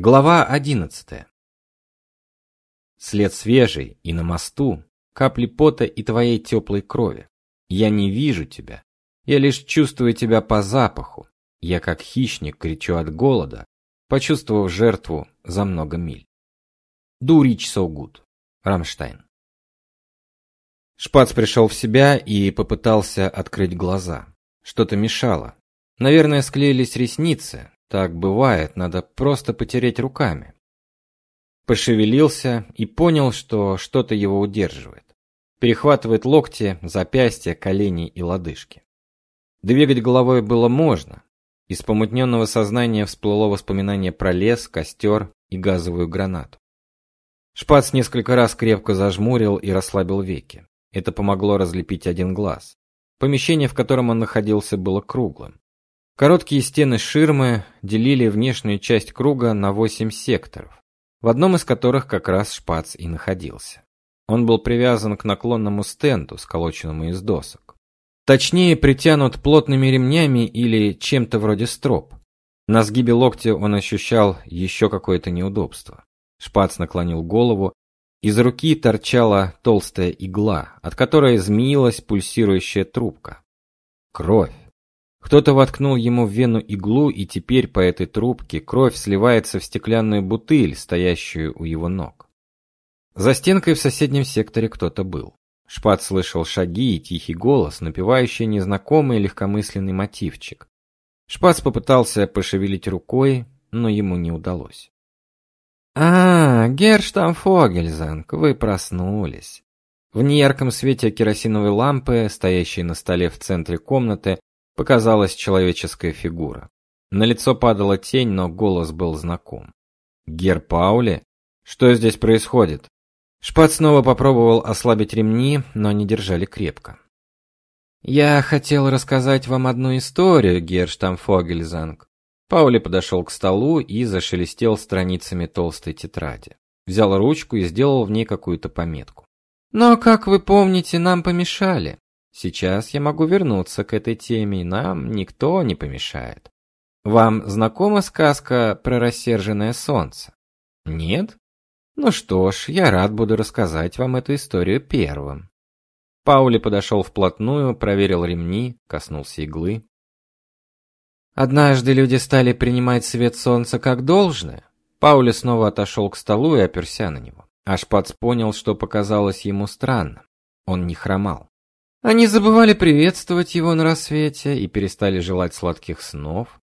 Глава одиннадцатая. След свежий, и на мосту капли пота и твоей теплой крови. Я не вижу тебя, я лишь чувствую тебя по запаху. Я как хищник кричу от голода, почувствовав жертву за много миль. Do rich so. Рамштайн. Шпац пришел в себя и попытался открыть глаза. Что-то мешало. Наверное, склеились ресницы, так бывает, надо просто потереть руками. Пошевелился и понял, что что-то его удерживает. Перехватывает локти, запястья, колени и лодыжки. Двигать головой было можно. Из помутненного сознания всплыло воспоминание про лес, костер и газовую гранату. Шпац несколько раз крепко зажмурил и расслабил веки. Это помогло разлепить один глаз. Помещение, в котором он находился, было круглым. Короткие стены ширмы делили внешнюю часть круга на восемь секторов, в одном из которых как раз шпац и находился. Он был привязан к наклонному стенду, сколоченному из досок. Точнее, притянут плотными ремнями или чем-то вроде строп. На сгибе локтя он ощущал еще какое-то неудобство. Шпац наклонил голову, из руки торчала толстая игла, от которой змеилась пульсирующая трубка. Кровь. Кто-то воткнул ему в вену иглу, и теперь по этой трубке кровь сливается в стеклянную бутыль, стоящую у его ног. За стенкой в соседнем секторе кто-то был. Шпат слышал шаги и тихий голос, напевающий незнакомый легкомысленный мотивчик. Шпац попытался пошевелить рукой, но ему не удалось. А, Герштамфогельзанг, вы проснулись. В неярком свете керосиновой лампы, стоящей на столе в центре комнаты, показалась человеческая фигура. На лицо падала тень, но голос был знаком. Гер Паули? Что здесь происходит? Шпат снова попробовал ослабить ремни, но они держали крепко. Я хотел рассказать вам одну историю, Герштамфогельзанг. Паули подошел к столу и зашелестел страницами толстой тетради. Взял ручку и сделал в ней какую-то пометку. Но, как вы помните, нам помешали. Сейчас я могу вернуться к этой теме, и нам никто не помешает. Вам знакома сказка про рассерженное солнце? Нет? Ну что ж, я рад буду рассказать вам эту историю первым. Паули подошел вплотную, проверил ремни, коснулся иглы. Однажды люди стали принимать свет солнца как должное. Паули снова отошел к столу и оперся на него. Ашпац понял, что показалось ему странным. Он не хромал. Они забывали приветствовать его на рассвете и перестали желать сладких снов.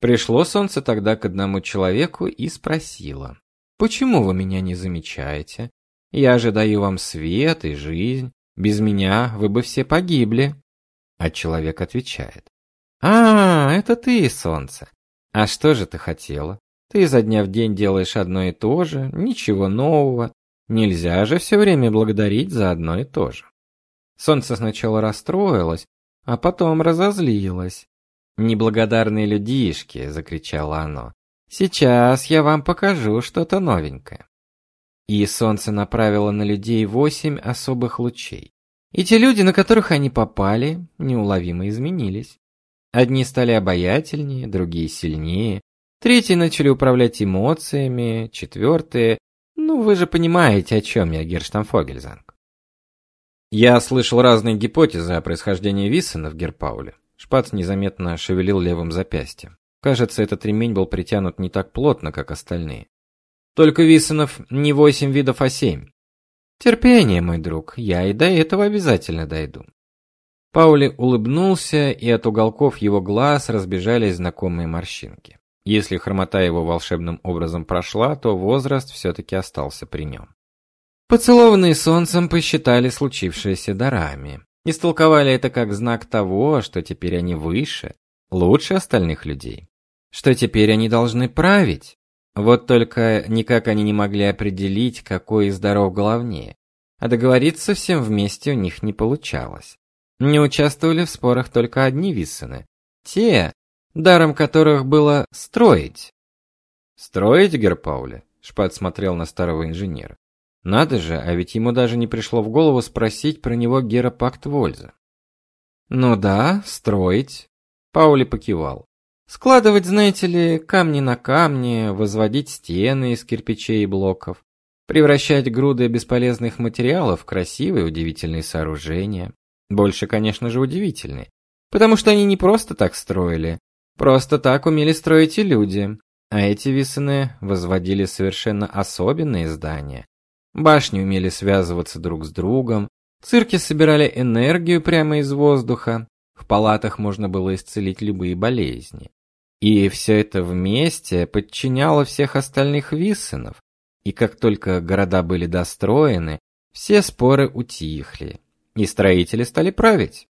Пришло солнце тогда к одному человеку и спросило: "Почему вы меня не замечаете? Я же даю вам свет и жизнь. Без меня вы бы все погибли". А человек отвечает: "А, это ты, солнце. А что же ты хотела? Ты изо дня в день делаешь одно и то же, ничего нового. Нельзя же все время благодарить за одно и то же". Солнце сначала расстроилось, а потом разозлилось. «Неблагодарные людишки!» — закричало оно. «Сейчас я вам покажу что-то новенькое». И солнце направило на людей восемь особых лучей. И те люди, на которых они попали, неуловимо изменились. Одни стали обаятельнее, другие сильнее, третьи начали управлять эмоциями, четвертые... Ну, вы же понимаете, о чем я, Герштамфогельзанг. Я слышал разные гипотезы о происхождении Виссена в Герпауле. Шпац незаметно шевелил левым запястьем. Кажется, этот ремень был притянут не так плотно, как остальные. Только Виссенов не восемь видов, а семь. Терпение, мой друг, я и до этого обязательно дойду. Паули улыбнулся, и от уголков его глаз разбежались знакомые морщинки. Если хромота его волшебным образом прошла, то возраст все таки остался при нем. Поцелованные солнцем посчитали случившееся дарами. Истолковали это как знак того, что теперь они выше, лучше остальных людей. Что теперь они должны править. Вот только никак они не могли определить, какой из даров главнее. А договориться всем вместе у них не получалось. Не участвовали в спорах только одни Виссены. Те, даром которых было строить. Строить, Герпауле? Шпат смотрел на старого инженера. Надо же, а ведь ему даже не пришло в голову спросить про него Герапакт Вольза. Ну да, строить. Паули покивал. Складывать, знаете ли, камни на камни, возводить стены из кирпичей и блоков, превращать груды бесполезных материалов в красивые удивительные сооружения. Больше, конечно же, удивительные, потому что они не просто так строили, просто так умели строить и люди. А эти висены возводили совершенно особенные здания. Башни умели связываться друг с другом, цирки собирали энергию прямо из воздуха, в палатах можно было исцелить любые болезни. И все это вместе подчиняло всех остальных виссенов. И как только города были достроены, все споры утихли, и строители стали править.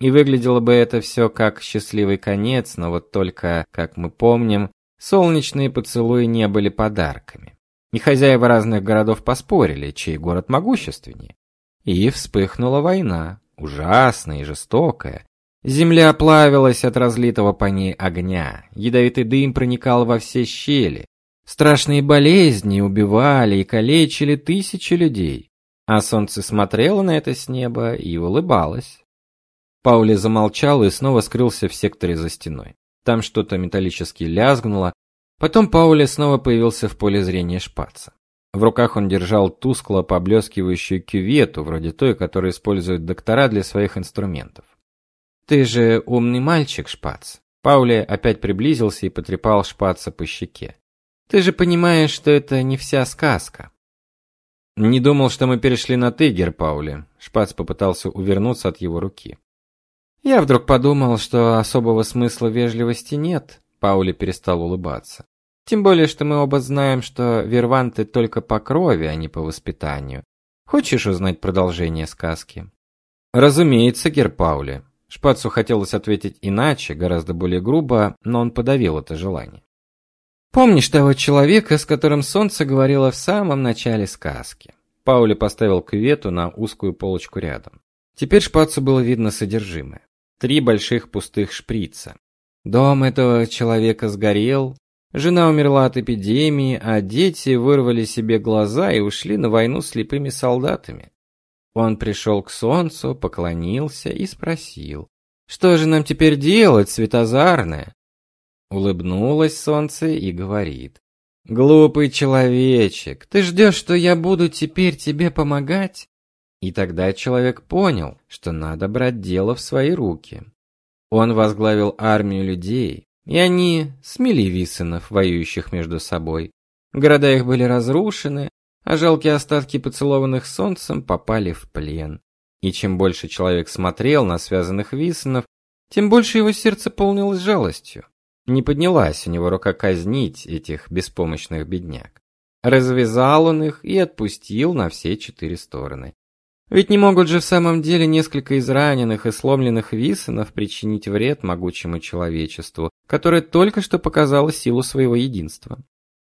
И выглядело бы это все как счастливый конец, но вот только, как мы помним, солнечные поцелуи не были подарками. И хозяева разных городов поспорили, чей город могущественнее. И вспыхнула война, ужасная и жестокая, Земля плавилась от разлитого по ней огня, ядовитый дым проникал во все щели. Страшные болезни убивали и калечили тысячи людей. А солнце смотрело на это с неба и улыбалось. Паули замолчал и снова скрылся в секторе за стеной. Там что-то металлически лязгнуло. Потом Паули снова появился в поле зрения шпаца. В руках он держал тускло поблескивающую кювету, вроде той, которую используют доктора для своих инструментов. Ты же умный мальчик, Шпац. Паули опять приблизился и потрепал Шпаца по щеке. Ты же понимаешь, что это не вся сказка. Не думал, что мы перешли на ты, Гер Паули. Шпац попытался увернуться от его руки. Я вдруг подумал, что особого смысла вежливости нет. Паули перестал улыбаться. Тем более, что мы оба знаем, что верванты только по крови, а не по воспитанию. Хочешь узнать продолжение сказки? Разумеется, Гер Паули. Шпацу хотелось ответить иначе, гораздо более грубо, но он подавил это желание. Помнишь того человека, с которым солнце говорило в самом начале сказки? Паули поставил кювету на узкую полочку рядом. Теперь Шпацу было видно содержимое. Три больших пустых шприца. Дом этого человека сгорел, жена умерла от эпидемии, а дети вырвали себе глаза и ушли на войну слепыми солдатами. Он пришел к солнцу, поклонился и спросил: "Что же нам теперь делать, светозарное?" Улыбнулось солнце и говорит: "Глупый человечек, ты ждешь, что я буду теперь тебе помогать?" И тогда человек понял, что надо брать дело в свои руки. Он возглавил армию людей, и они смели висенов, воюющих между собой. Города их были разрушены, а жалкие остатки поцелованных солнцем попали в плен. И чем больше человек смотрел на связанных висенов, тем больше его сердце полнилось жалостью. Не поднялась у него рука казнить этих беспомощных бедняк. Развязал он их и отпустил на все четыре стороны. Ведь не могут же в самом деле несколько израненных и сломленных висенов причинить вред могучему человечеству, которое только что показало силу своего единства.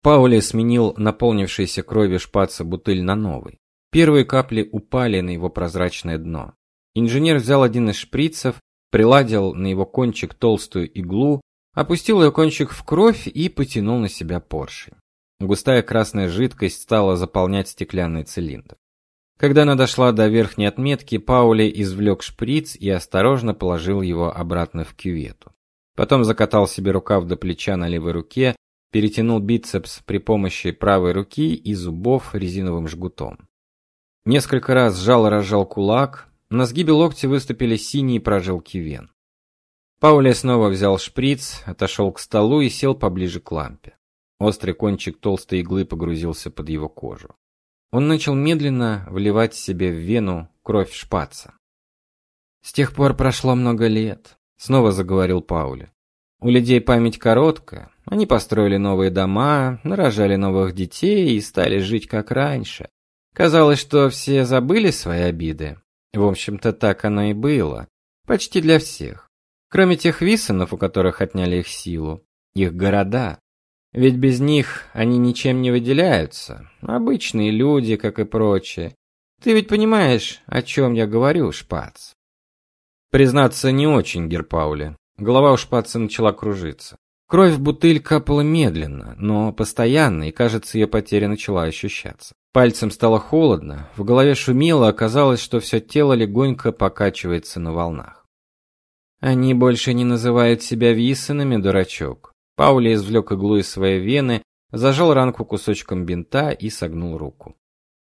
Паули сменил наполнившийся кровью шпаца бутыль на новый. Первые капли упали на его прозрачное дно. Инженер взял один из шприцев, приладил на его кончик толстую иглу, опустил ее кончик в кровь и потянул на себя поршень. Густая красная жидкость стала заполнять стеклянный цилиндр. Когда она дошла до верхней отметки, Паули извлек шприц и осторожно положил его обратно в кювету. Потом закатал себе рукав до плеча на левой руке перетянул бицепс при помощи правой руки и зубов резиновым жгутом. Несколько раз сжал и разжал кулак, на сгибе локтя выступили синие прожилки вен. Паули снова взял шприц, отошел к столу и сел поближе к лампе. Острый кончик толстой иглы погрузился под его кожу. Он начал медленно вливать себе в вену кровь шпаца. С тех пор прошло много лет, снова заговорил Паули. У людей память короткая, они построили новые дома, нарожали новых детей и стали жить как раньше. Казалось, что все забыли свои обиды. В общем-то, так оно и было. Почти для всех. Кроме тех висонов, у которых отняли их силу. Их города. Ведь без них они ничем не выделяются. Обычные люди, как и прочие. Ты ведь понимаешь, о чем я говорю, Шпац? Признаться, не очень, Герпаули. Голова у Шпаца начала кружиться. Кровь в бутыль капала медленно, но постоянно, и, кажется, ее потеря начала ощущаться. Пальцем стало холодно, в голове шумело, оказалось, что все тело легонько покачивается на волнах. Они больше не называют себя Виссенами, дурачок. Паули извлек иглу из своей вены, зажал ранку кусочком бинта и согнул руку.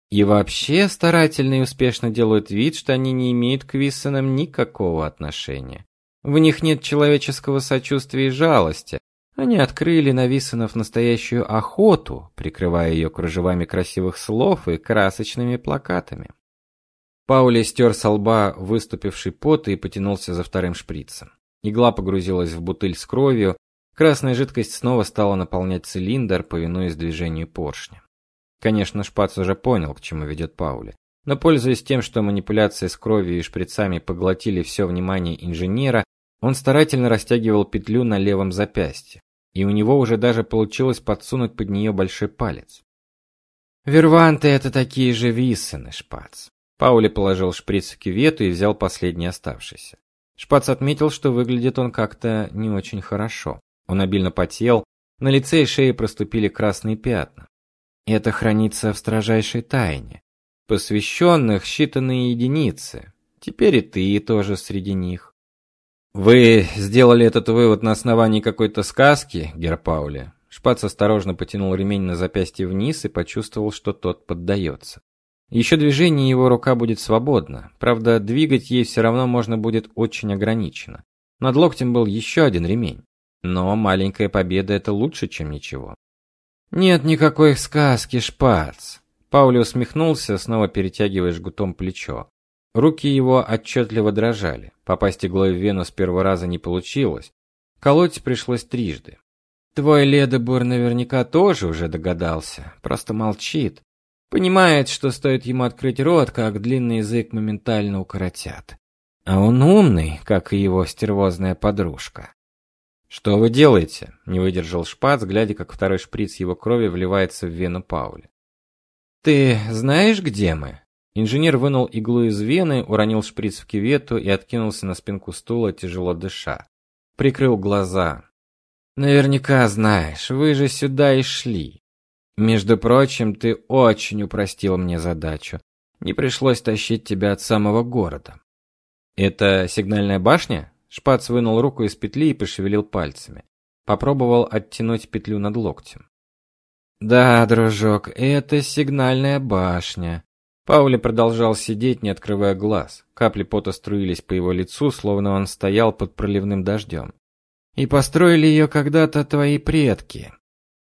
И вообще старательно и успешно делают вид, что они не имеют к Виссенам никакого отношения. В них нет человеческого сочувствия и жалости. Они открыли на Виссенов настоящую охоту, прикрывая ее кружевами красивых слов и красочными плакатами. Паули стер с лба выступивший пот и потянулся за вторым шприцем. Игла погрузилась в бутыль с кровью, красная жидкость снова стала наполнять цилиндр, повинуясь движению поршня. Конечно, Шпац уже понял, к чему ведет Паули. Но пользуясь тем, что манипуляции с кровью и шприцами поглотили все внимание инженера, он старательно растягивал петлю на левом запястье, и у него уже даже получилось подсунуть под нее большой палец. Верванты это такие же виссены, Шпац. Паули положил шприц в кювету и взял последний оставшийся. Шпац отметил, что выглядит он как-то не очень хорошо. Он обильно потел, на лице и шее проступили красные пятна. Это хранится в строжайшей тайне. Посвященных считанные единицы. Теперь и ты тоже среди них. Вы сделали этот вывод на основании какой-то сказки, Гер Паули? Шпац осторожно потянул ремень на запястье вниз и почувствовал, что тот поддается. Еще движение его рука будет свободна. Правда, двигать ей все равно можно будет очень ограниченно. Над локтем был еще один ремень. Но маленькая победа это лучше, чем ничего. Нет никакой сказки, Шпац. Паули усмехнулся, снова перетягивая жгутом плечо. Руки его отчетливо дрожали. Попасть иглой в вену с первого раза не получилось. Колоть пришлось трижды. Твой Ледобур наверняка тоже уже догадался, просто молчит. Понимает, что стоит ему открыть рот, как длинный язык моментально укоротят. А он умный, как и его стервозная подружка. Что вы делаете? не выдержал Шпац, глядя, как второй шприц его крови вливается в вену Паули. Ты знаешь, где мы? Инженер вынул иглу из вены, уронил шприц в кювету и откинулся на спинку стула, тяжело дыша. Прикрыл глаза. Наверняка знаешь, вы же сюда и шли. Между прочим, ты очень упростил мне задачу. Не пришлось тащить тебя от самого города. Это сигнальная башня? Шпац вынул руку из петли и пошевелил пальцами. Попробовал оттянуть петлю над локтем. Да, дружок, это сигнальная башня. Паули продолжал сидеть, не открывая глаз. Капли пота струились по его лицу, словно он стоял под проливным дождем. И построили ее когда-то твои предки.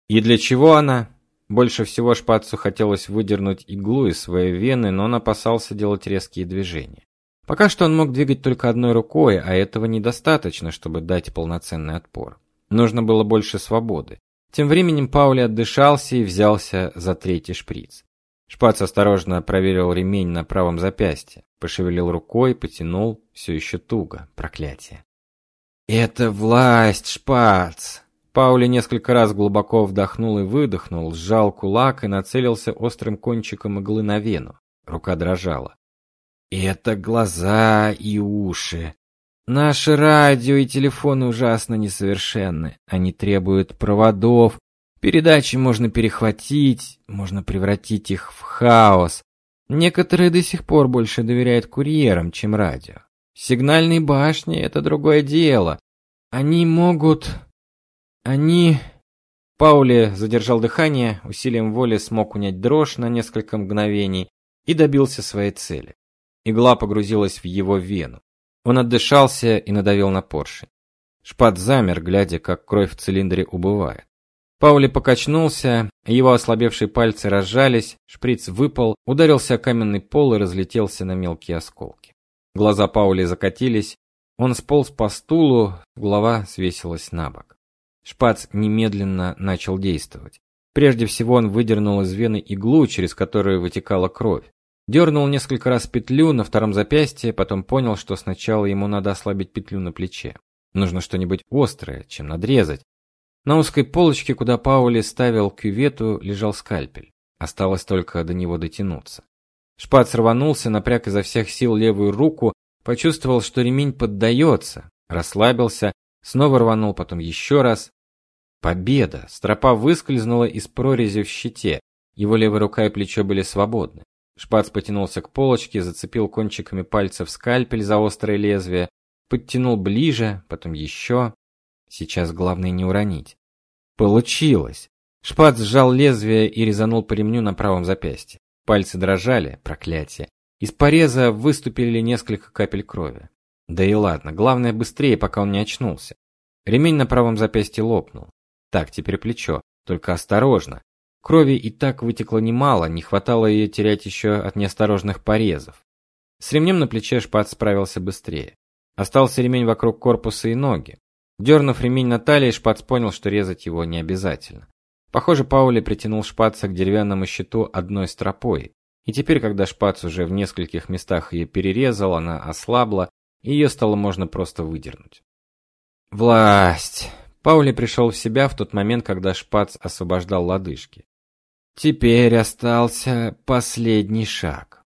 И для чего она? Больше всего Шпацу хотелось выдернуть иглу из своей вены, но он опасался делать резкие движения. Пока что он мог двигать только одной рукой, а этого недостаточно, чтобы дать полноценный отпор. Нужно было больше свободы. Тем временем Паули отдышался и взялся за третий шприц. Шпац осторожно проверил ремень на правом запястье, пошевелил рукой, потянул, все еще туго, проклятие. Это власть, Шпац. Паули несколько раз глубоко вдохнул и выдохнул, сжал кулак и нацелился острым кончиком иглы на вену. Рука дрожала. Это глаза и уши. Наши радио и телефоны ужасно несовершенны. Они требуют проводов, Передачи можно перехватить, можно превратить их в хаос. Некоторые до сих пор больше доверяют курьерам, чем радио. Сигнальные башни это другое дело. Они могут они Паули задержал дыхание, усилием воли смог унять дрожь на несколько мгновений и добился своей цели. Игла погрузилась в его вену. Он отдышался и надавил на поршень. Шпат замер, глядя, как кровь в цилиндре убывает. Паули покачнулся, его ослабевшие пальцы разжались, шприц выпал, ударился о каменный пол и разлетелся на мелкие осколки. Глаза Паули закатились, он сполз по стулу, голова свесилась на бок. Шпац немедленно начал действовать. Прежде всего он выдернул из вены иглу, через которую вытекала кровь. Дернул несколько раз петлю на втором запястье, потом понял, что сначала ему надо ослабить петлю на плече. Нужно что-нибудь острое, чем надрезать, на узкой полочке, куда Паули ставил кювету, лежал скальпель. Осталось только до него дотянуться. Шпац рванулся, напряг изо всех сил левую руку, почувствовал, что ремень поддается, расслабился, снова рванул, потом еще раз. Победа! Стропа выскользнула из прорези в щите. Его левая рука и плечо были свободны. Шпац потянулся к полочке, зацепил кончиками пальцев скальпель за острое лезвие, Подтянул ближе, потом еще. Сейчас главное не уронить. Получилось. Шпац сжал лезвие и резанул по ремню на правом запястье. Пальцы дрожали, проклятие. Из пореза выступили несколько капель крови. Да и ладно, главное быстрее, пока он не очнулся. Ремень на правом запястье лопнул. Так, теперь плечо, только осторожно. Крови и так вытекло немало, не хватало ее терять еще от неосторожных порезов. С ремнем на плече Шпац справился быстрее. Остался ремень вокруг корпуса и ноги. Дернув ремень на талии, Шпац понял, что резать его не обязательно. Похоже, Паули притянул Шпаца к деревянному щиту одной стропой. И теперь, когда Шпац уже в нескольких местах ее перерезал, она ослабла, и ее стало можно просто выдернуть. Власть. Паули пришел в себя в тот момент, когда Шпац освобождал лодыжки. Теперь остался последний шаг.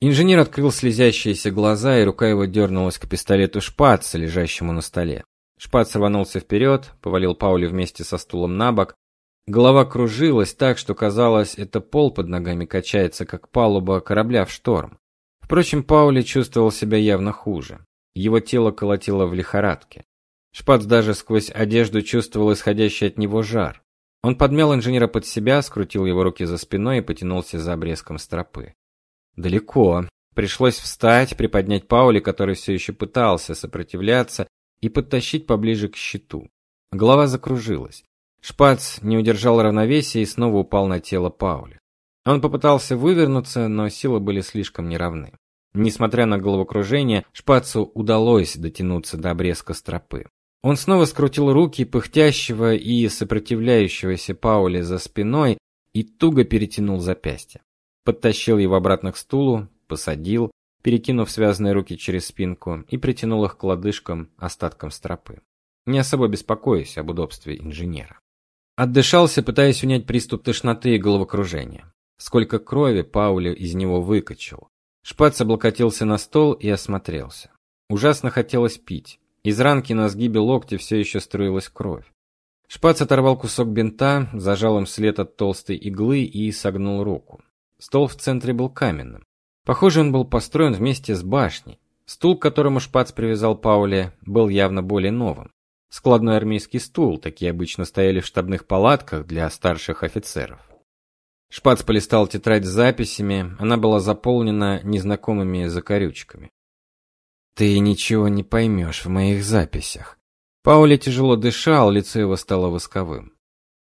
Инженер открыл слезящиеся глаза, и рука его дернулась к пистолету Шпаца, лежащему на столе. Шпац рванулся вперед, повалил Паули вместе со стулом на бок. Голова кружилась так, что казалось, это пол под ногами качается, как палуба корабля в шторм. Впрочем, Паули чувствовал себя явно хуже. Его тело колотило в лихорадке. Шпац даже сквозь одежду чувствовал исходящий от него жар. Он подмял инженера под себя, скрутил его руки за спиной и потянулся за обрезком стропы. Далеко. Пришлось встать, приподнять Паули, который все еще пытался сопротивляться, и подтащить поближе к щиту. Голова закружилась. Шпац не удержал равновесия и снова упал на тело Паули. Он попытался вывернуться, но силы были слишком неравны. Несмотря на головокружение, Шпацу удалось дотянуться до обрезка стропы. Он снова скрутил руки пыхтящего и сопротивляющегося Паули за спиной и туго перетянул запястье. Подтащил его обратно к стулу, посадил, перекинув связанные руки через спинку и притянул их к лодыжкам, остаткам стропы. Не особо беспокоясь об удобстве инженера. Отдышался, пытаясь унять приступ тошноты и головокружения. Сколько крови Паули из него выкачал. Шпац облокотился на стол и осмотрелся. Ужасно хотелось пить. Из ранки на сгибе локтя все еще струилась кровь. Шпац оторвал кусок бинта, зажал им след от толстой иглы и согнул руку. Стол в центре был каменным. Похоже, он был построен вместе с башней. Стул, к которому Шпац привязал Пауле, был явно более новым. Складной армейский стул, такие обычно стояли в штабных палатках для старших офицеров. Шпац полистал тетрадь с записями, она была заполнена незнакомыми закорючками. Ты ничего не поймешь в моих записях. Паули тяжело дышал, лицо его стало восковым.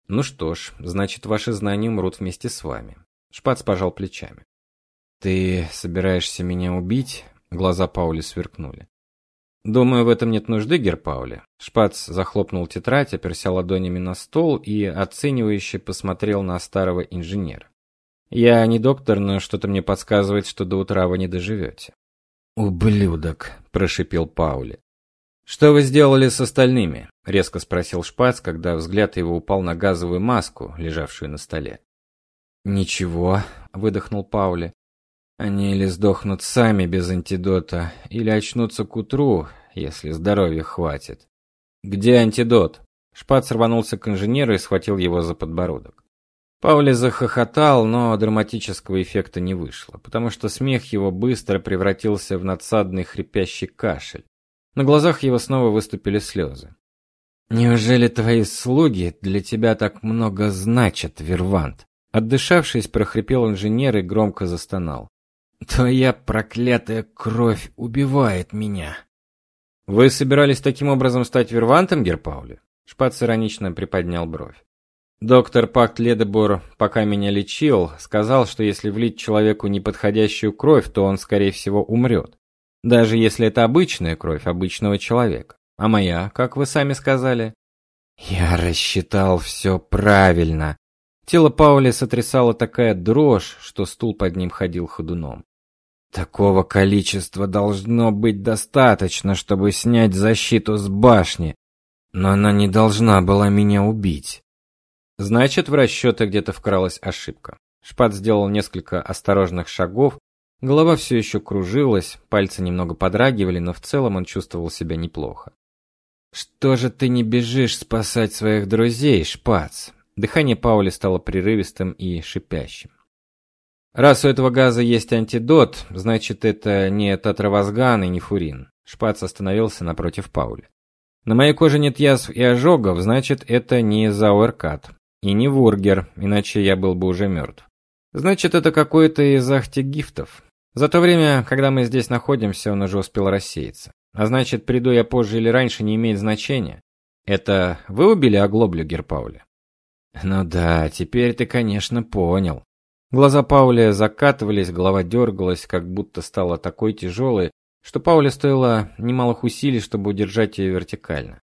Ну что ж, значит, ваши знания умрут вместе с вами. Шпац пожал плечами. Ты собираешься меня убить? Глаза Паули сверкнули. Думаю, в этом нет нужды, гер Паули. Шпац захлопнул тетрадь, оперся ладонями на стол и оценивающе посмотрел на старого инженера. Я не доктор, но что-то мне подсказывает, что до утра вы не доживете». Ублюдок, прошипел Паули. Что вы сделали с остальными? резко спросил Шпац, когда взгляд его упал на газовую маску, лежавшую на столе. Ничего, выдохнул Паули. Они или сдохнут сами без антидота, или очнутся к утру, если здоровья хватит. Где антидот? Шпац рванулся к инженеру и схватил его за подбородок. Паули захохотал, но драматического эффекта не вышло, потому что смех его быстро превратился в надсадный хрипящий кашель. На глазах его снова выступили слезы. Неужели твои слуги для тебя так много значат, Вервант? Отдышавшись, прохрипел инженер и громко застонал. Твоя проклятая кровь убивает меня. Вы собирались таким образом стать вервантом, Герпаули? Шпац иронично приподнял бровь. Доктор Пакт Ледебор, пока меня лечил, сказал, что если влить человеку неподходящую кровь, то он скорее всего умрет. Даже если это обычная кровь обычного человека. А моя, как вы сами сказали? Я рассчитал все правильно, Тело Паули сотрясала такая дрожь, что стул под ним ходил ходуном. Такого количества должно быть достаточно, чтобы снять защиту с башни, но она не должна была меня убить. Значит, в расчеты где-то вкралась ошибка. Шпат сделал несколько осторожных шагов, голова все еще кружилась, пальцы немного подрагивали, но в целом он чувствовал себя неплохо. Что же ты не бежишь спасать своих друзей, Шпац? Дыхание Паули стало прерывистым и шипящим. Раз у этого газа есть антидот, значит это не татравазган и не фурин. Шпац остановился напротив Пауля. На моей коже нет язв и ожогов, значит, это не зауэркат и не вургер, иначе я был бы уже мертв. Значит, это какой-то из ахтигифтов. За то время, когда мы здесь находимся, он уже успел рассеяться. А значит, приду я позже или раньше, не имеет значения. Это вы убили оглоблю Герпауля? Ну да, теперь ты, конечно, понял. Глаза Пауля закатывались, голова дергалась, как будто стала такой тяжелой, что Пауле стоило немалых усилий, чтобы удержать ее вертикально.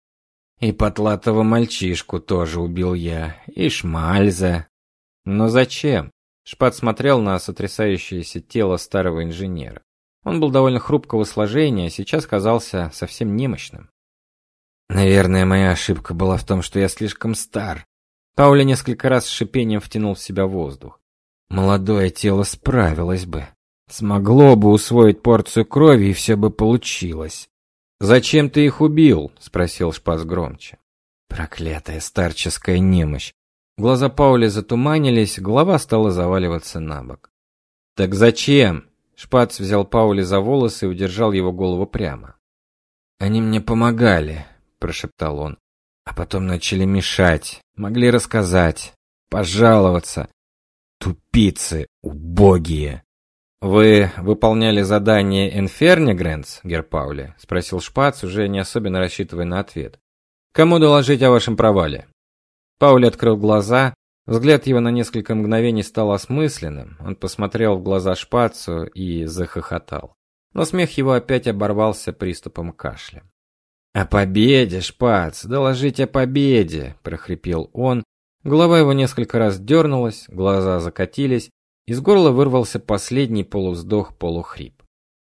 И потлатого мальчишку тоже убил я, и Шмальза. Но зачем? Шпат смотрел на сотрясающееся тело старого инженера. Он был довольно хрупкого сложения, а сейчас казался совсем немощным. Наверное, моя ошибка была в том, что я слишком стар. Пауля несколько раз с шипением втянул в себя воздух. Молодое тело справилось бы. Смогло бы усвоить порцию крови, и все бы получилось. «Зачем ты их убил?» — спросил Шпас громче. Проклятая старческая немощь. Глаза Паули затуманились, голова стала заваливаться на бок. «Так зачем?» Шпац взял Паули за волосы и удержал его голову прямо. «Они мне помогали», — прошептал он. «А потом начали мешать, могли рассказать, пожаловаться. Тупицы, убогие!» Вы выполняли задание Инферни Грэнс, Герпаули? спросил Шпац, уже не особенно рассчитывая на ответ. Кому доложить о вашем провале? Паули открыл глаза, взгляд его на несколько мгновений стал осмысленным. Он посмотрел в глаза Шпацу и захохотал. Но смех его опять оборвался приступом кашля. «О победе, Шпац! Доложить о победе!» – прохрипел он. Голова его несколько раз дернулась, глаза закатились, из горла вырвался последний полувздох-полухрип.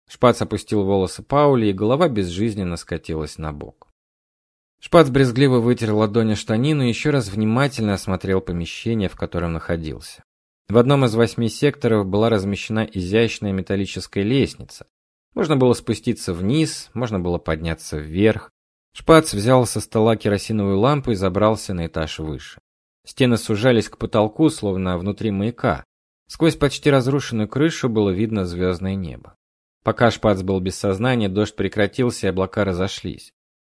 Шпац опустил волосы Паули, и голова безжизненно скатилась на бок. Шпац брезгливо вытер ладони штанину и еще раз внимательно осмотрел помещение, в котором находился. В одном из восьми секторов была размещена изящная металлическая лестница. Можно было спуститься вниз, можно было подняться вверх. Шпац взял со стола керосиновую лампу и забрался на этаж выше. Стены сужались к потолку, словно внутри маяка. Сквозь почти разрушенную крышу было видно звездное небо. Пока Шпац был без сознания, дождь прекратился и облака разошлись.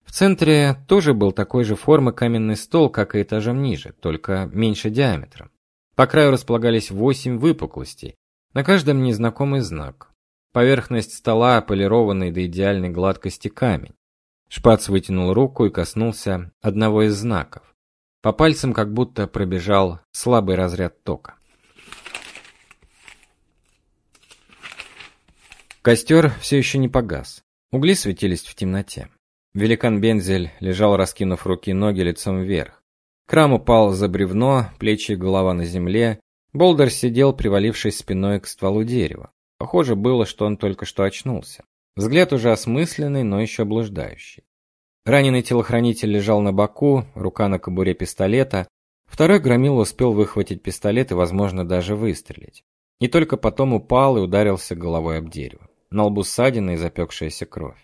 В центре тоже был такой же формы каменный стол, как и этажом ниже, только меньше диаметром. По краю располагались восемь выпуклостей, на каждом незнакомый знак. Поверхность стола полированный до идеальной гладкости камень. Шпац вытянул руку и коснулся одного из знаков. По пальцам как будто пробежал слабый разряд тока. Костер все еще не погас. Угли светились в темноте. Великан Бензель лежал, раскинув руки и ноги лицом вверх. Крам упал за бревно, плечи и голова на земле. Болдер сидел, привалившись спиной к стволу дерева. Похоже было, что он только что очнулся. Взгляд уже осмысленный, но еще блуждающий. Раненый телохранитель лежал на боку, рука на кобуре пистолета. Второй громил успел выхватить пистолет и, возможно, даже выстрелить. И только потом упал и ударился головой об дерево. На лбу ссадина и запекшаяся кровь.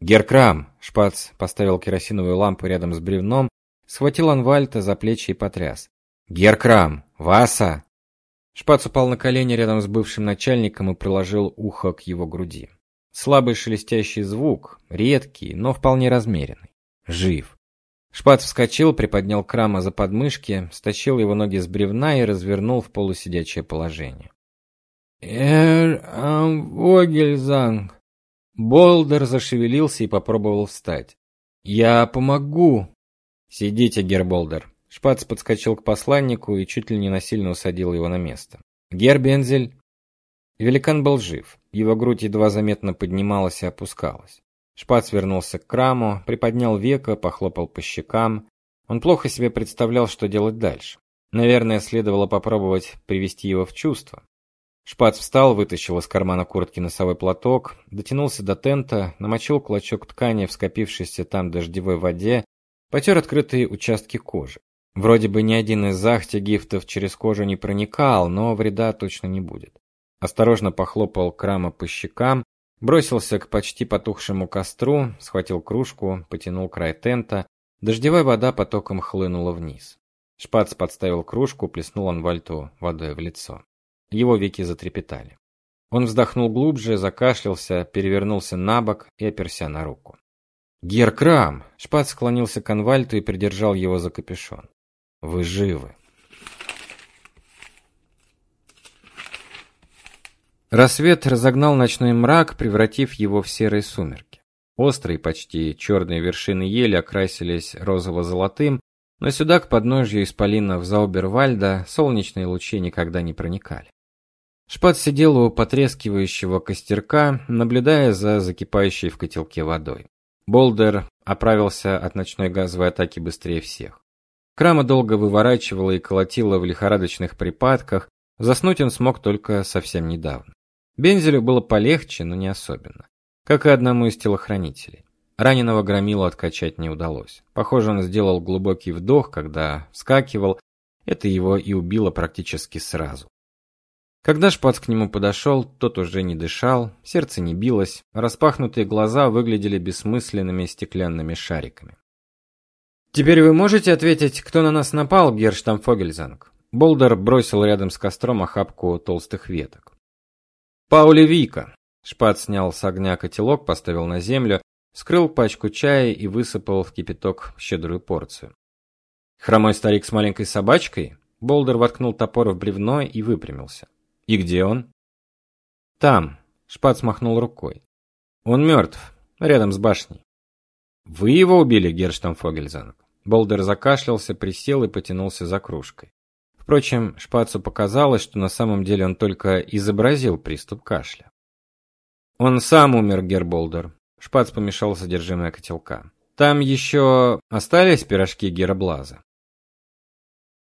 Геркрам, Шпац поставил керосиновую лампу рядом с бревном, схватил Анвальта за плечи и потряс. Геркрам, Васа. Шпац упал на колени рядом с бывшим начальником и приложил ухо к его груди. Слабый шелестящий звук, редкий, но вполне размеренный. Жив. Шпац вскочил, приподнял Крама за подмышки, стащил его ноги с бревна и развернул в полусидячее положение. «Эр Вогельзанг!» Болдер зашевелился и попробовал встать. «Я помогу!» «Сидите, Герболдер!» Шпац подскочил к посланнику и чуть ли не насильно усадил его на место. «Гербензель!» Великан был жив. Его грудь едва заметно поднималась и опускалась. Шпац вернулся к краму, приподнял веко, похлопал по щекам. Он плохо себе представлял, что делать дальше. Наверное, следовало попробовать привести его в чувство. Шпац встал, вытащил из кармана куртки носовой платок, дотянулся до тента, намочил клочок ткани в скопившейся там дождевой воде, потер открытые участки кожи. Вроде бы ни один из гифтов через кожу не проникал, но вреда точно не будет. Осторожно похлопал Крама по щекам, бросился к почти потухшему костру, схватил кружку, потянул край тента. Дождевая вода потоком хлынула вниз. Шпац подставил кружку, плеснул Анвальту водой в лицо. Его веки затрепетали. Он вздохнул глубже, закашлялся, перевернулся на бок и оперся на руку. Геркрам! Шпац склонился к Анвальту и придержал его за капюшон. Вы живы. Рассвет разогнал ночной мрак, превратив его в серые сумерки. Острые, почти черные вершины ели окрасились розово-золотым, но сюда, к подножью исполинов Заубервальда, солнечные лучи никогда не проникали. Шпат сидел у потрескивающего костерка, наблюдая за закипающей в котелке водой. Болдер оправился от ночной газовой атаки быстрее всех. Крама долго выворачивала и колотила в лихорадочных припадках, заснуть он смог только совсем недавно. Бензелю было полегче, но не особенно. Как и одному из телохранителей. Раненого громилу откачать не удалось. Похоже, он сделал глубокий вдох, когда вскакивал. Это его и убило практически сразу. Когда Шпац к нему подошел, тот уже не дышал, сердце не билось, распахнутые глаза выглядели бессмысленными стеклянными шариками. Теперь вы можете ответить, кто на нас напал, Герштамфогельзанг? Болдер бросил рядом с костром охапку толстых веток. Паули Вика. Шпац снял с огня котелок, поставил на землю, вскрыл пачку чая и высыпал в кипяток щедрую порцию. Хромой старик с маленькой собачкой? Болдер воткнул топор в бревно и выпрямился. И где он? Там. Шпац махнул рукой. Он мертв, рядом с башней. Вы его убили, Герштамфогельзанг? Болдер закашлялся, присел и потянулся за кружкой. Впрочем, Шпацу показалось, что на самом деле он только изобразил приступ кашля. Он сам умер, Герболдер. Шпац помешал содержимое котелка. Там еще остались пирожки Гераблаза.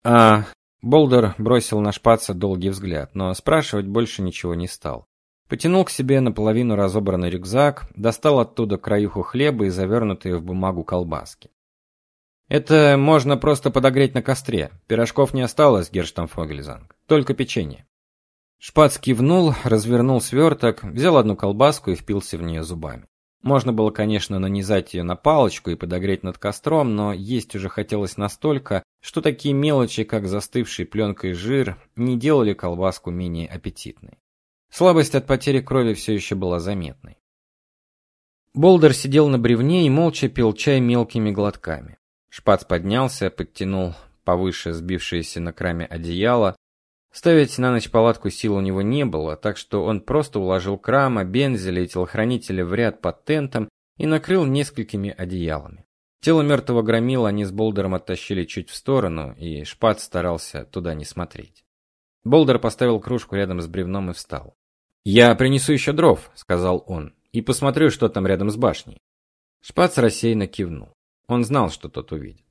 А, Болдер бросил на шпаца долгий взгляд, но спрашивать больше ничего не стал. Потянул к себе наполовину разобранный рюкзак, достал оттуда краюху хлеба и завернутые в бумагу колбаски. Это можно просто подогреть на костре. Пирожков не осталось, Герштамфогельзанг, только печенье. Шпац кивнул, развернул сверток, взял одну колбаску и впился в нее зубами. Можно было, конечно, нанизать ее на палочку и подогреть над костром, но есть уже хотелось настолько, что такие мелочи, как застывший пленкой жир, не делали колбаску менее аппетитной. Слабость от потери крови все еще была заметной. Болдер сидел на бревне и молча пил чай мелкими глотками. Шпац поднялся, подтянул повыше сбившееся на краме одеяло, Ставить на ночь палатку сил у него не было, так что он просто уложил крама, бензеля и телохранителя в ряд под тентом и накрыл несколькими одеялами. Тело мертвого громила они с Болдером оттащили чуть в сторону, и Шпат старался туда не смотреть. Болдер поставил кружку рядом с бревном и встал. "Я принесу еще дров", сказал он. "И посмотрю, что там рядом с башней". Шпац рассеянно кивнул. Он знал, что тот увидит.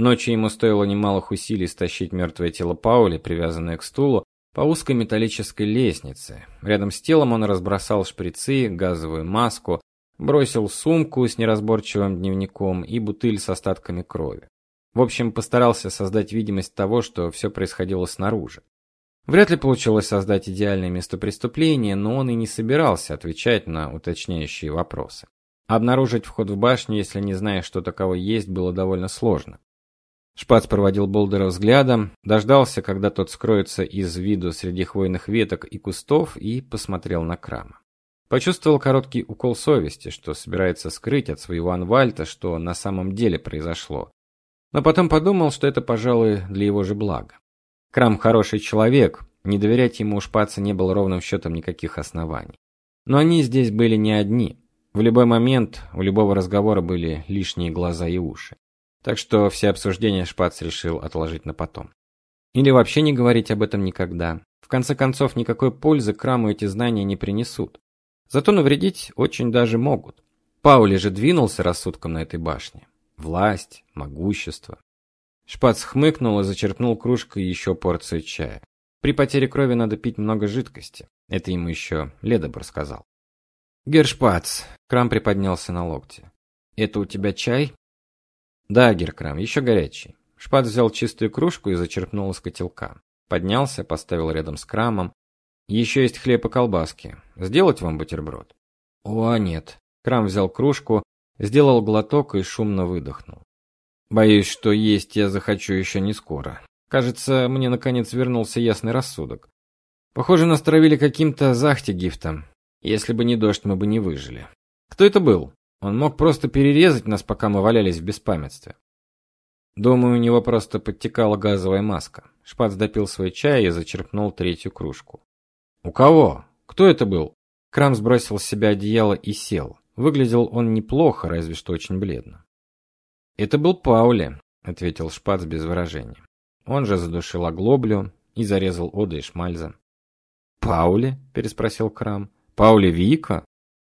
Ночью ему стоило немалых усилий стащить мертвое тело Паули, привязанное к стулу, по узкой металлической лестнице. Рядом с телом он разбросал шприцы, газовую маску, бросил сумку с неразборчивым дневником и бутыль с остатками крови. В общем, постарался создать видимость того, что все происходило снаружи. Вряд ли получилось создать идеальное место преступления, но он и не собирался отвечать на уточняющие вопросы. Обнаружить вход в башню, если не знаешь, что таковой есть, было довольно сложно. Шпац проводил Болдера взглядом, дождался, когда тот скроется из виду среди хвойных веток и кустов, и посмотрел на Крама. Почувствовал короткий укол совести, что собирается скрыть от своего Анвальта, что на самом деле произошло. Но потом подумал, что это, пожалуй, для его же блага. Крам хороший человек, не доверять ему у Шпаца не было ровным счетом никаких оснований. Но они здесь были не одни. В любой момент у любого разговора были лишние глаза и уши. Так что все обсуждения Шпац решил отложить на потом. Или вообще не говорить об этом никогда. В конце концов, никакой пользы Краму эти знания не принесут. Зато навредить очень даже могут. Паули же двинулся рассудком на этой башне. Власть, могущество. Шпац хмыкнул и зачерпнул кружкой еще порцию чая. При потере крови надо пить много жидкости. Это ему еще Ледобр сказал. Гершпац, Крам приподнялся на локте. Это у тебя чай? Да, Геркрам, еще горячий. Шпат взял чистую кружку и зачерпнул из котелка. Поднялся, поставил рядом с Крамом. Еще есть хлеб и колбаски. Сделать вам бутерброд? О, нет. Крам взял кружку, сделал глоток и шумно выдохнул. Боюсь, что есть я захочу еще не скоро. Кажется, мне наконец вернулся ясный рассудок. Похоже, нас травили каким-то захтигифтом. Если бы не дождь, мы бы не выжили. Кто это был? Он мог просто перерезать нас, пока мы валялись в беспамятстве. Думаю, у него просто подтекала газовая маска. Шпац допил свой чай и зачерпнул третью кружку. У кого? Кто это был? Крам сбросил с себя одеяло и сел. Выглядел он неплохо, разве что очень бледно. Это был Паули, ответил Шпац без выражения. Он же задушил оглоблю и зарезал Ода и Шмальза. Паули? переспросил Крам. Паули Вика?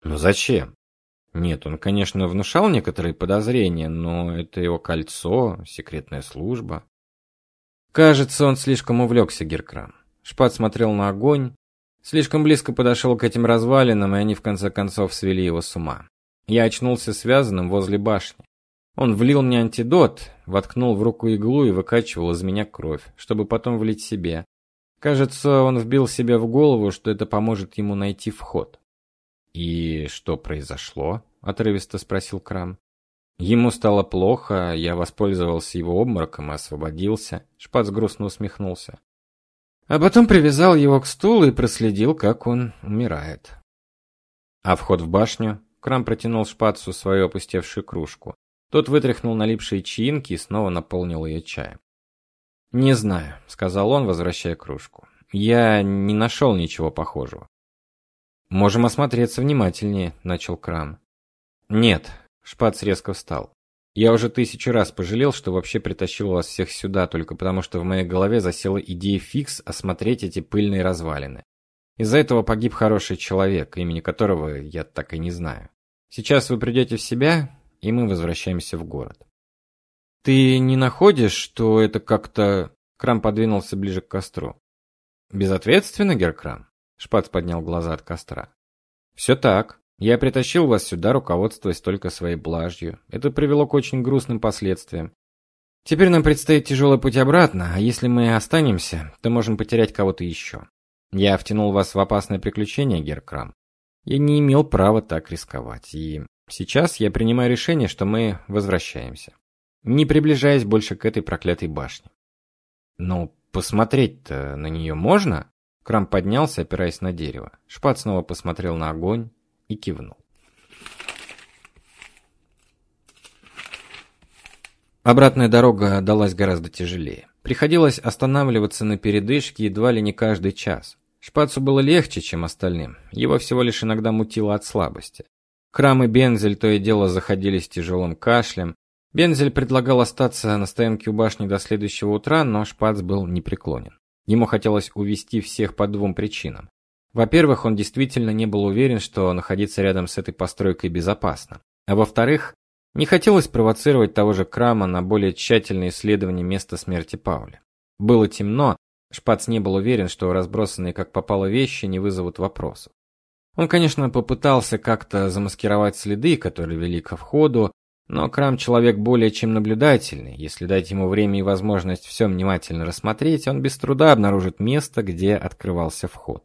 Ну зачем? Нет, он, конечно, внушал некоторые подозрения, но это его кольцо, секретная служба. Кажется, он слишком увлекся Геркрам. Шпат смотрел на огонь, слишком близко подошел к этим развалинам, и они в конце концов свели его с ума. Я очнулся связанным возле башни. Он влил мне антидот, воткнул в руку иглу и выкачивал из меня кровь, чтобы потом влить себе. Кажется, он вбил себе в голову, что это поможет ему найти вход. И что произошло? отрывисто спросил Крам. Ему стало плохо, я воспользовался его обмороком и освободился. Шпац грустно усмехнулся. А потом привязал его к стулу и проследил, как он умирает. А вход в башню? Крам протянул Шпацу свою опустевшую кружку. Тот вытряхнул налипшие чаинки и снова наполнил ее чаем. «Не знаю», — сказал он, возвращая кружку. «Я не нашел ничего похожего». «Можем осмотреться внимательнее», — начал Крам. «Нет», — Шпац резко встал. «Я уже тысячу раз пожалел, что вообще притащил вас всех сюда, только потому что в моей голове засела идея фикс осмотреть эти пыльные развалины. Из-за этого погиб хороший человек, имени которого я так и не знаю. Сейчас вы придете в себя, и мы возвращаемся в город». «Ты не находишь, что это как-то...» Крам подвинулся ближе к костру. «Безответственно, Геркрам?» Шпац поднял глаза от костра. «Все так. Я притащил вас сюда, руководствуясь только своей блажью. Это привело к очень грустным последствиям. Теперь нам предстоит тяжелый путь обратно, а если мы останемся, то можем потерять кого-то еще. Я втянул вас в опасное приключение, Геркрам. Я не имел права так рисковать, и сейчас я принимаю решение, что мы возвращаемся, не приближаясь больше к этой проклятой башне. Но посмотреть-то на нее можно? Крам поднялся, опираясь на дерево. Шпат снова посмотрел на огонь и кивнул. Обратная дорога далась гораздо тяжелее. Приходилось останавливаться на передышке едва ли не каждый час. Шпацу было легче, чем остальным. Его всего лишь иногда мутило от слабости. Крам и Бензель то и дело заходились тяжелым кашлем. Бензель предлагал остаться на стоянке у башни до следующего утра, но Шпац был непреклонен. Ему хотелось увести всех по двум причинам. Во-первых, он действительно не был уверен, что находиться рядом с этой постройкой безопасно. А во-вторых, не хотелось провоцировать того же Крама на более тщательное исследование места смерти Пауля. Было темно, Шпац не был уверен, что разбросанные как попало вещи не вызовут вопросов. Он, конечно, попытался как-то замаскировать следы, которые вели ко входу, но Крам человек более чем наблюдательный. Если дать ему время и возможность все внимательно рассмотреть, он без труда обнаружит место, где открывался вход.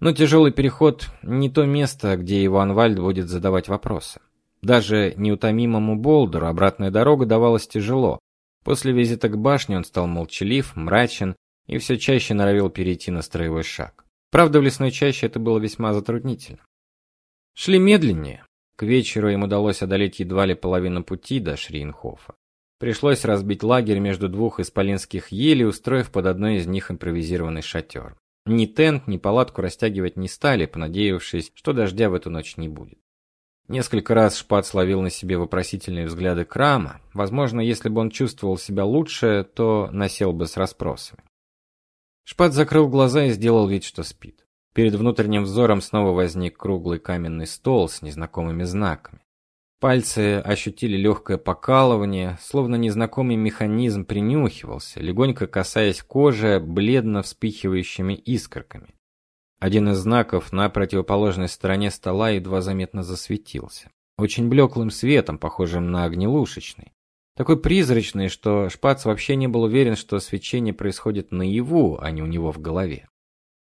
Но тяжелый переход не то место, где Иван Вальд будет задавать вопросы. Даже неутомимому Болдеру обратная дорога давалась тяжело. После визита к башне он стал молчалив, мрачен и все чаще норовил перейти на строевой шаг. Правда, в лесной чаще это было весьма затруднительно. Шли медленнее, к вечеру им удалось одолеть едва ли половину пути до Шриенхофа. Пришлось разбить лагерь между двух исполинских елей, устроив под одной из них импровизированный шатер. Ни тент, ни палатку растягивать не стали, понадеявшись, что дождя в эту ночь не будет. Несколько раз Шпат словил на себе вопросительные взгляды Крама. Возможно, если бы он чувствовал себя лучше, то насел бы с расспросами. Шпат закрыл глаза и сделал вид, что спит. Перед внутренним взором снова возник круглый каменный стол с незнакомыми знаками. Пальцы ощутили легкое покалывание, словно незнакомый механизм принюхивался, легонько касаясь кожи бледно вспыхивающими искорками. Один из знаков на противоположной стороне стола едва заметно засветился, очень блеклым светом, похожим на огнелушечный. Такой призрачный, что Шпац вообще не был уверен, что свечение происходит наяву, а не у него в голове.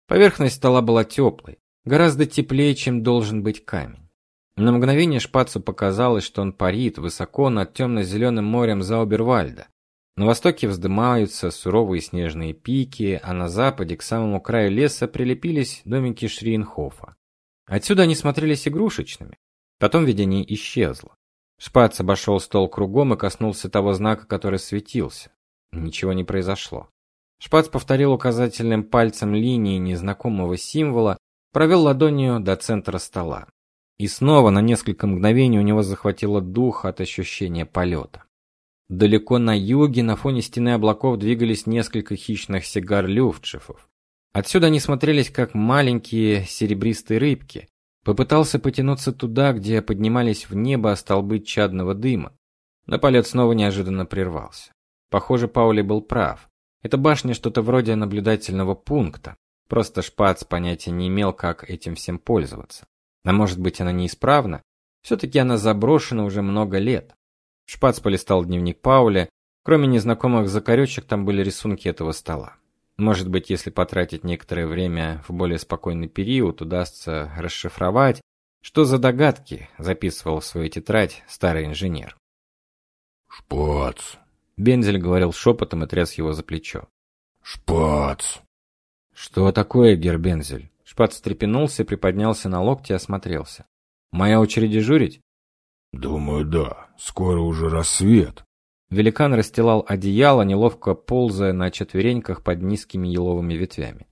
Поверхность стола была теплой, гораздо теплее, чем должен быть камень. На мгновение Шпацу показалось, что он парит высоко над темно-зеленым морем Заубервальда. На востоке вздымаются суровые снежные пики, а на западе, к самому краю леса, прилепились домики Шриенхофа. Отсюда они смотрелись игрушечными. Потом видение исчезло. Шпац обошел стол кругом и коснулся того знака, который светился. Ничего не произошло. Шпац повторил указательным пальцем линии незнакомого символа, провел ладонью до центра стола. И снова на несколько мгновений у него захватило дух от ощущения полета. Далеко на юге на фоне стены облаков двигались несколько хищных сигар люфтшифов. Отсюда они смотрелись как маленькие серебристые рыбки. Попытался потянуться туда, где поднимались в небо столбы чадного дыма, но полет снова неожиданно прервался. Похоже, Паули был прав. Эта башня что-то вроде наблюдательного пункта. Просто Шпац понятия не имел, как этим всем пользоваться. А может быть, она неисправна? все таки она заброшена уже много лет. Шпац полистал дневник Пауля. Кроме незнакомых закорючек, там были рисунки этого стола. Может быть, если потратить некоторое время в более спокойный период, удастся расшифровать, что за догадки записывал в свою тетрадь старый инженер. «Шпац!» Бензель говорил шепотом и тряс его за плечо. «Шпац!» «Что такое, Гербензель?» Шпац встрепенулся, приподнялся на локти и осмотрелся. «Моя очередь дежурить?» «Думаю, да. Скоро уже рассвет». Великан расстилал одеяло, неловко ползая на четвереньках под низкими еловыми ветвями.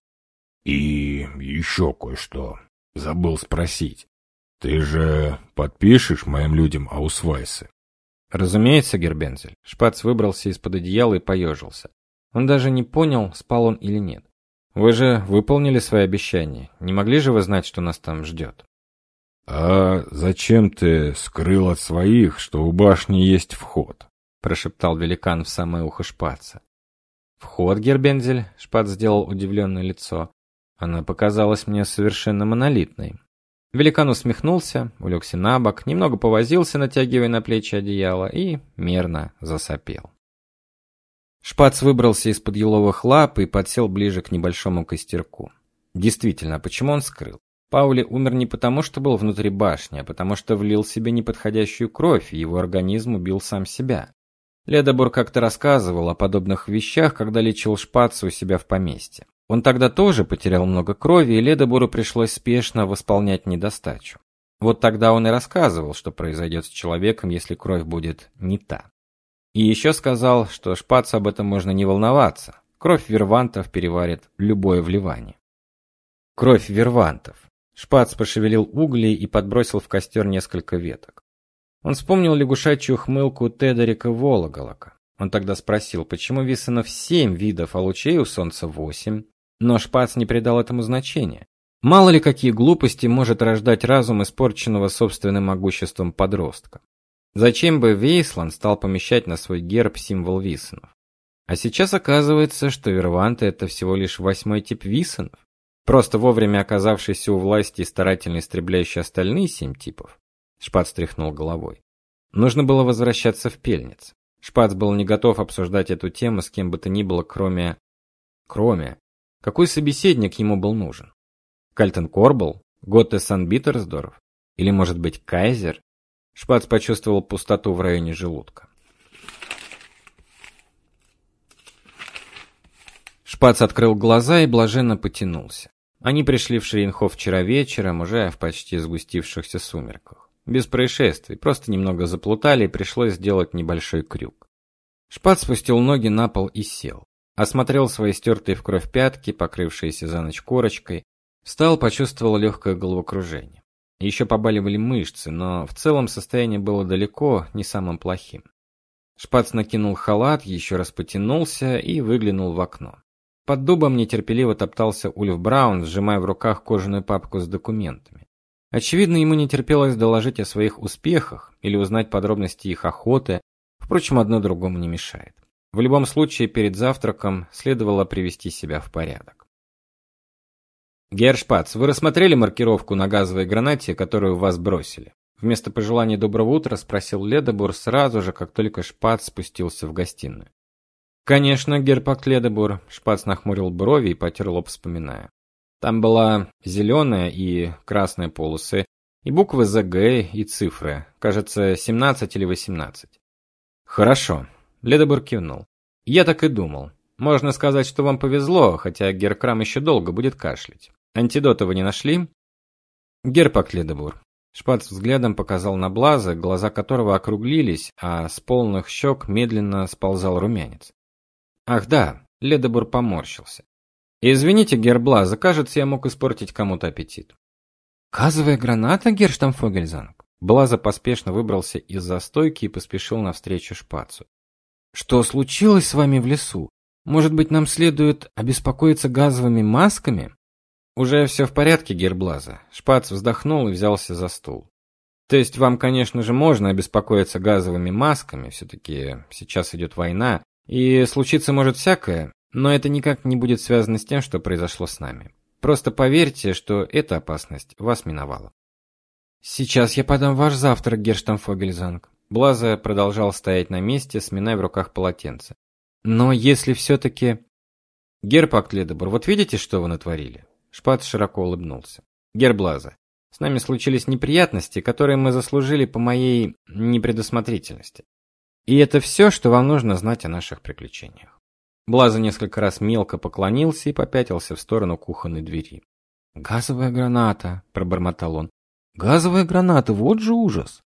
«И еще кое-что. Забыл спросить. Ты же подпишешь моим людям аусвайсы?» Разумеется, Гербензель. Шпац выбрался из-под одеяла и поежился. Он даже не понял, спал он или нет. Вы же выполнили свои обещания. Не могли же вы знать, что нас там ждет?» «А зачем ты скрыл от своих, что у башни есть вход?» прошептал великан в самое ухо Шпаца. «Вход, Гербензель?» — Шпац сделал удивленное лицо. «Она показалась мне совершенно монолитной». Великан усмехнулся, улегся на бок, немного повозился, натягивая на плечи одеяло, и мерно засопел. Шпац выбрался из-под еловых лап и подсел ближе к небольшому костерку. Действительно, почему он скрыл? Паули умер не потому, что был внутри башни, а потому что влил себе неподходящую кровь, и его организм убил сам себя. Ледобур как-то рассказывал о подобных вещах, когда лечил Шпаца у себя в поместье. Он тогда тоже потерял много крови, и Ледобуру пришлось спешно восполнять недостачу. Вот тогда он и рассказывал, что произойдет с человеком, если кровь будет не та. И еще сказал, что шпац об этом можно не волноваться. Кровь вервантов переварит любое вливание. Кровь вервантов. Шпац пошевелил угли и подбросил в костер несколько веток. Он вспомнил лягушачью хмылку Тедорика Вологолока. Он тогда спросил, почему Висонов семь видов, а лучей у Солнца восемь, но Шпац не придал этому значения. Мало ли какие глупости может рождать разум испорченного собственным могуществом подростка. Зачем бы Вейсланд стал помещать на свой герб символ Висонов? А сейчас оказывается, что Верванты это всего лишь восьмой тип Висонов, просто вовремя оказавшийся у власти и старательно истребляющий остальные семь типов. Шпац стряхнул головой. Нужно было возвращаться в Пельниц. Шпац был не готов обсуждать эту тему с кем бы то ни было, кроме кроме какой собеседник ему был нужен? Кальтен Корбл, Готте Санбитерсдорф или, может быть, Кайзер? Шпац почувствовал пустоту в районе желудка. Шпац открыл глаза и блаженно потянулся. Они пришли в Шринхоф вчера вечером, уже в почти сгустившихся сумерках. Без происшествий, просто немного заплутали и пришлось сделать небольшой крюк. Шпац спустил ноги на пол и сел. Осмотрел свои стертые в кровь пятки, покрывшиеся за ночь корочкой, встал, почувствовал легкое головокружение. Еще побаливали мышцы, но в целом состояние было далеко не самым плохим. Шпац накинул халат, еще раз потянулся и выглянул в окно. Под дубом нетерпеливо топтался Ульф Браун, сжимая в руках кожаную папку с документами. Очевидно, ему не терпелось доложить о своих успехах или узнать подробности их охоты, впрочем, одно другому не мешает. В любом случае, перед завтраком следовало привести себя в порядок. Гершпац, вы рассмотрели маркировку на газовой гранате, которую вас бросили? Вместо пожелания доброго утра спросил Ледобур сразу же, как только Шпац спустился в гостиную. Конечно, Герпакт Ледобур, Шпац нахмурил брови и потер лоб, вспоминая. Там была зеленая и красная полосы, и буквы ЗГ и цифры, кажется, 17 или 18. Хорошо, Ледобур кивнул. Я так и думал. Можно сказать, что вам повезло, хотя Геркрам еще долго будет кашлять. Антидота вы не нашли? Герпак Ледобур. Шпац взглядом показал на Блаза, глаза которого округлились, а с полных щек медленно сползал румянец. Ах да, Ледобур поморщился. Извините, Герблаза, кажется, я мог испортить кому-то аппетит. Казовая граната, Герштамфогельзанг. Блаза поспешно выбрался из застойки и поспешил навстречу Шпацу. Что случилось с вами в лесу? Может быть, нам следует обеспокоиться газовыми масками? Уже все в порядке, Герблаза. Шпац вздохнул и взялся за стул. То есть вам, конечно же, можно обеспокоиться газовыми масками, все таки сейчас идет война, и случиться может всякое, но это никак не будет связано с тем, что произошло с нами. Просто поверьте, что эта опасность вас миновала. Сейчас я подам ваш завтрак, Герштамфогельзанг. Блаза продолжал стоять на месте, сминая в руках полотенце. Но если все-таки... Герпакт Ледобор, вот видите, что вы натворили? Шпат широко улыбнулся. Герблаза, с нами случились неприятности, которые мы заслужили по моей непредусмотрительности. И это все, что вам нужно знать о наших приключениях. Блаза несколько раз мелко поклонился и попятился в сторону кухонной двери. «Газовая граната!» – пробормотал он. «Газовая граната! Вот же ужас!»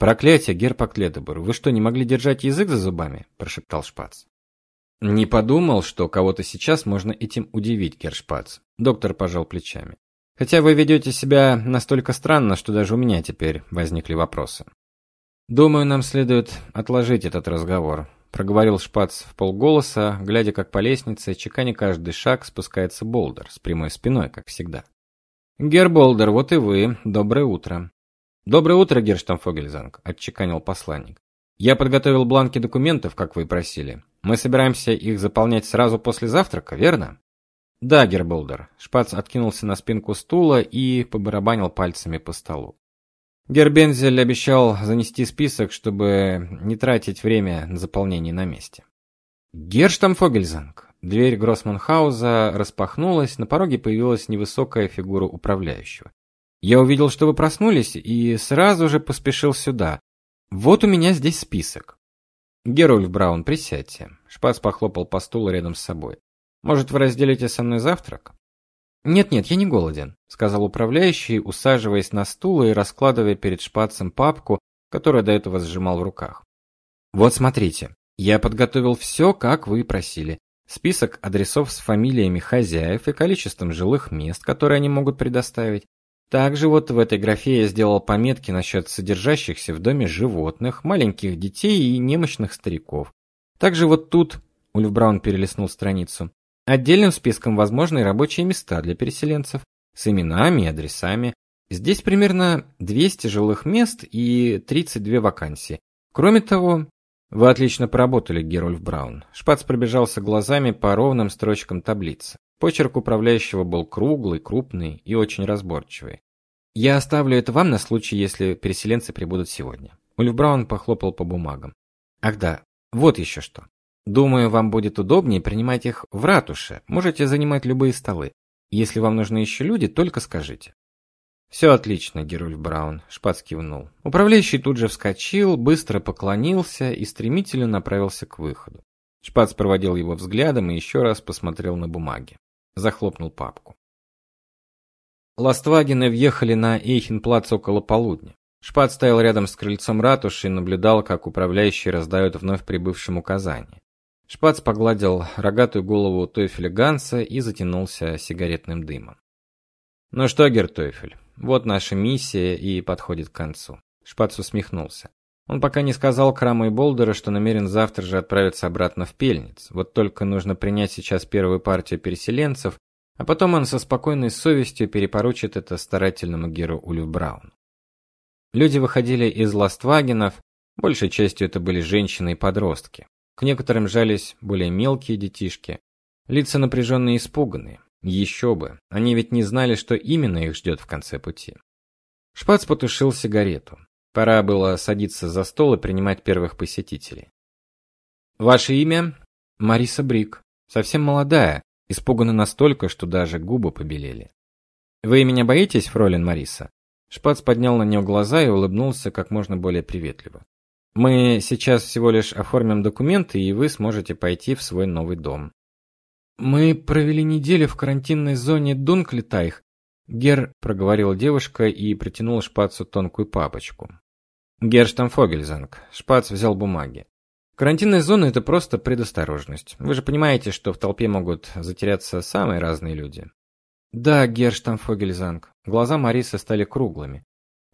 «Проклятие, Герпак Ледобор, вы что, не могли держать язык за зубами?» – прошептал Шпац. Не подумал, что кого-то сейчас можно этим удивить, Гершпац. Доктор пожал плечами. Хотя вы ведете себя настолько странно, что даже у меня теперь возникли вопросы. Думаю, нам следует отложить этот разговор, проговорил Шпац в полголоса, глядя, как по лестнице, чеканя каждый шаг, спускается Болдер с прямой спиной, как всегда. Гер Болдер, вот и вы. Доброе утро. Доброе утро, Герштамфогельзанг, отчеканил посланник. Я подготовил бланки документов, как вы просили. Мы собираемся их заполнять сразу после завтрака, верно? Да, Герболдер. Шпац откинулся на спинку стула и побарабанил пальцами по столу. Гербензель обещал занести список, чтобы не тратить время на заполнение на месте. Герштамфогельзанг. Дверь Гроссманхауза распахнулась, на пороге появилась невысокая фигура управляющего. Я увидел, что вы проснулись, и сразу же поспешил сюда. Вот у меня здесь список. Герольф Браун, присядьте. Шпац похлопал по стулу рядом с собой. Может, вы разделите со мной завтрак? Нет-нет, я не голоден, сказал управляющий, усаживаясь на стул и раскладывая перед Шпацем папку, которую до этого сжимал в руках. Вот смотрите, я подготовил все, как вы просили. Список адресов с фамилиями хозяев и количеством жилых мест, которые они могут предоставить, также вот в этой графе я сделал пометки насчет содержащихся в доме животных, маленьких детей и немощных стариков. Также вот тут Ульф Браун перелистнул страницу. Отдельным списком возможны рабочие места для переселенцев с именами и адресами. Здесь примерно 200 жилых мест и 32 вакансии. Кроме того, вы отлично поработали, Герольф Браун. Шпац пробежался глазами по ровным строчкам таблицы. Почерк управляющего был круглый, крупный и очень разборчивый. Я оставлю это вам на случай, если переселенцы прибудут сегодня. Ульф Браун похлопал по бумагам. Ах да, вот еще что. Думаю, вам будет удобнее принимать их в ратуше. Можете занимать любые столы. Если вам нужны еще люди, только скажите. «Все отлично, Герульф Браун, Шпац кивнул. Управляющий тут же вскочил, быстро поклонился и стремительно направился к выходу. Шпац проводил его взглядом и еще раз посмотрел на бумаги захлопнул папку. Ластвагены въехали на Эйхенплац около полудня. Шпат стоял рядом с крыльцом ратуши и наблюдал, как управляющий раздает вновь прибывшим указания. Шпац погладил рогатую голову Тойфеля Ганса и затянулся сигаретным дымом. Ну что, Гертойфель, вот наша миссия и подходит к концу. Шпац усмехнулся. Он пока не сказал Краму и Болдеру, что намерен завтра же отправиться обратно в Пельниц. Вот только нужно принять сейчас первую партию переселенцев, а потом он со спокойной совестью перепоручит это старательному Геру Ульф Брауну. Люди выходили из Ластвагенов, большей частью это были женщины и подростки. К некоторым жались более мелкие детишки, лица напряженные и испуганные. Еще бы, они ведь не знали, что именно их ждет в конце пути. Шпац потушил сигарету. Пора было садиться за стол и принимать первых посетителей. Ваше имя? Мариса Брик. Совсем молодая, испугана настолько, что даже губы побелели. Вы меня боитесь, фролин Мариса? Шпац поднял на нее глаза и улыбнулся как можно более приветливо. Мы сейчас всего лишь оформим документы, и вы сможете пойти в свой новый дом. Мы провели неделю в карантинной зоне Дунклитайх. Гер проговорила девушка и протянула Шпацу тонкую папочку. Герштамфогельзанг. Шпац взял бумаги. Карантинная зона это просто предосторожность. Вы же понимаете, что в толпе могут затеряться самые разные люди. Да, Герштамфогельзанг. Глаза Марисы стали круглыми.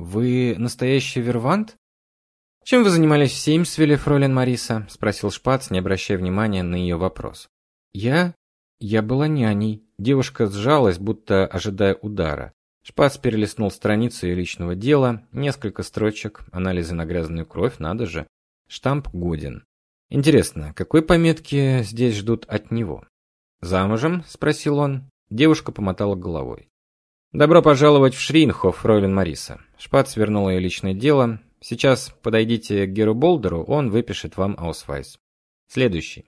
Вы настоящий вервант? Чем вы занимались в Сеймсвилле, фролен Мариса? спросил Шпац, не обращая внимания на ее вопрос. Я я была няней. Девушка сжалась, будто ожидая удара. Шпац перелистнул страницу ее личного дела, несколько строчек, анализы на грязную кровь, надо же. Штамп годен. Интересно, какой пометки здесь ждут от него? Замужем? спросил он. Девушка помотала головой. Добро пожаловать в Шринхоф, фройлен Мариса. Шпац вернул ее личное дело. Сейчас подойдите к герру Болдеру, он выпишет вам аусвайс. Следующий.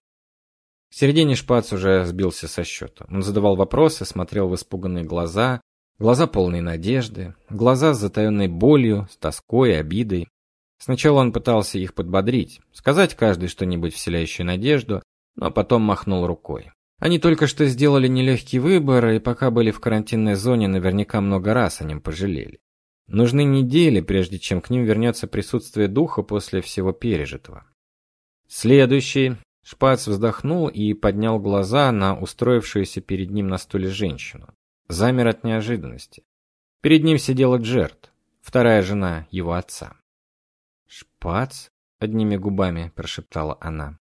В середине Шпац уже сбился со счета. Он задавал вопросы, смотрел в испуганные глаза, глаза полные надежды, глаза с затаенной болью, с тоской обидой. Сначала он пытался их подбодрить, сказать каждый что-нибудь вселяющее надежду, но потом махнул рукой. Они только что сделали нелегкий выбор, и пока были в карантинной зоне, наверняка много раз о нем пожалели. Нужны недели, прежде чем к ним вернется присутствие духа после всего пережитого. Следующий Шпац вздохнул и поднял глаза на устроившуюся перед ним на стуле женщину. Замер от неожиданности. Перед ним сидела Джерт, вторая жена его отца. "Шпац?" одними губами прошептала она.